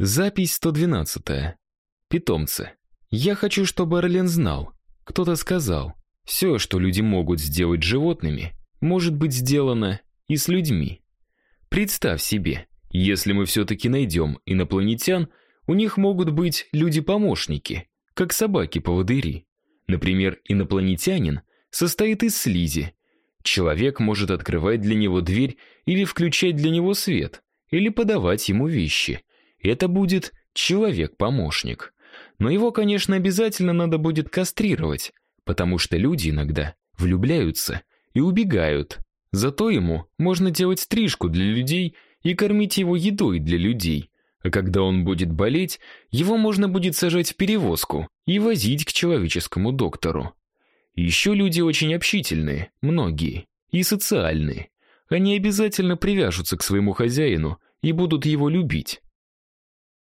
Запись 112. Питомцы. Я хочу, чтобы Орлен знал. Кто-то сказал, все, что люди могут сделать с животными, может быть сделано и с людьми. Представь себе, если мы все таки найдем инопланетян, у них могут быть люди-помощники, как собаки-поводыри. Например, инопланетянин состоит из слизи. Человек может открывать для него дверь или включать для него свет, или подавать ему вещи. Это будет человек-помощник. Но его, конечно, обязательно надо будет кастрировать, потому что люди иногда влюбляются и убегают. Зато ему можно делать стрижку для людей и кормить его едой для людей. А когда он будет болеть, его можно будет сажать в перевозку и возить к человеческому доктору. Еще люди очень общительные, многие, и социальные. Они обязательно привяжутся к своему хозяину и будут его любить.